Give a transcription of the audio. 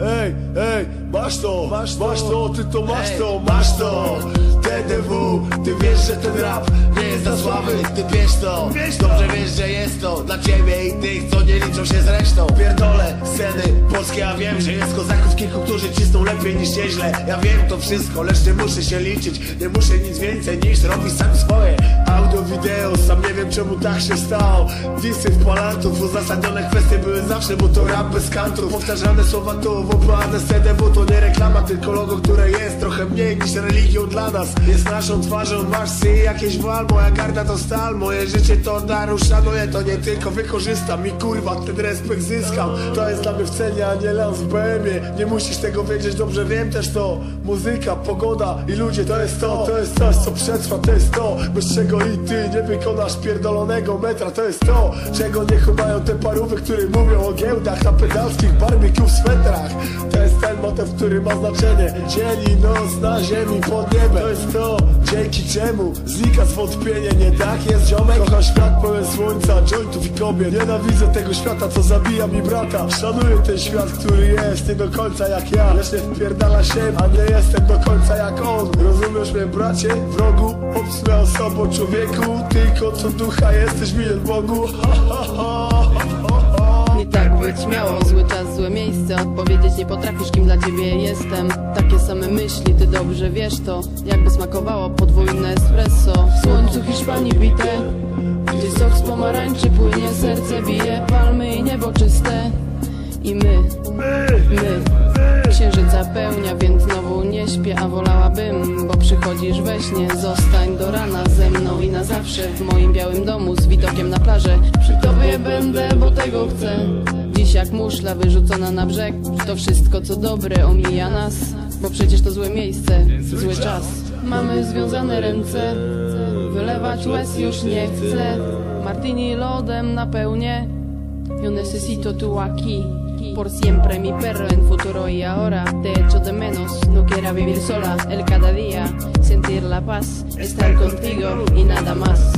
Ej, ej, masz to, masz to, masz to, ty to masz to, masz to. Wiesz, że ten rap nie jest dla sławy. Ty wiesz to, dobrze wiesz, że jest to Dla ciebie i tych, co nie liczą się z resztą. Pierdolę sceny polskie, ja wiem, że jest kozaków kilku, którzy cisną lepiej niż nieźle. Ja wiem to wszystko, lecz nie muszę się liczyć. Nie muszę nic więcej niż robić sam swoje. Audio, wideo, sam nie wiem czemu tak się stało. Disy w palantów, uzasadnione kwestie były zawsze Bo to rap bez kantów, powtarzane słowa to WPAD, CDW to nie reklama Tylko logo, które jest trochę mniej niż religią dla nas. Jest naszą twarzą, masz sy jakieś wal Moja garda to stal, moje życie to dar Szanuję to nie tylko wykorzystam. I kurwa ten respekt zyskam. To jest dla mnie w cenie, a nie las w BM-ie Nie musisz tego wiedzieć, dobrze wiem też to. Muzyka, pogoda i ludzie to jest to. To jest coś co przetrwa, to jest to. Bez czego i ty nie wykonasz pierdolonego metra To jest to, czego nie chowają te parówy Które mówią o giełdach na pedalskich barbecue w swetrach To jest ten motyw, który ma znaczenie. Dzień i noc na ziemi pod niebem. To jest to, dzięki czemu znika zwątpienie? Nie tak jest ziomek. Kocham świat pełen słońca, jointów i kobiet. Nienawidzę tego świata, co zabija mi brata. Szanuję ten świat, który jest nie do końca jak ja. Lecz nie wpierdala się, a nie jestem do końca jak on. Rozumiesz mnie bracie? Wrogu, obsmę osobą człowieku. Tylko co ducha jesteś milion Bogu. Ha, ha, ha, ha, ha. Nie tak być miało, czas, złe miejsce. Odpowiedzieć nie potrafisz, kim dla ciebie jestem. Takie same myśli, ty dobrze wiesz to. Jakby smakowało podwójne espresso. W słońcu Hiszpanii bite. Gdzie sok z pomarańczy płynie, serce bije. Palmy i niebo czyste. I my, my. Księżyc zapełnia, więc znowu nie śpię A wolałabym, bo przychodzisz we śnie. Zostań do rana ze mną i na zawsze. W moim białym domu z widokiem na plażę. Przy tobie będę, bo tego chcę jak muszla wyrzucona na brzeg. To wszystko co dobre omija nas Bo przecież to złe miejsce, zły czas. Mamy związane ręce. Wylewać łez już nie chcę. Martini lodem napełnię. Yo necesito tu aquí Por siempre mi perro en futuro y ahora. Te echo de menos, no quiera vivir sola. El cada día, sentir la paz Estar contigo y nada más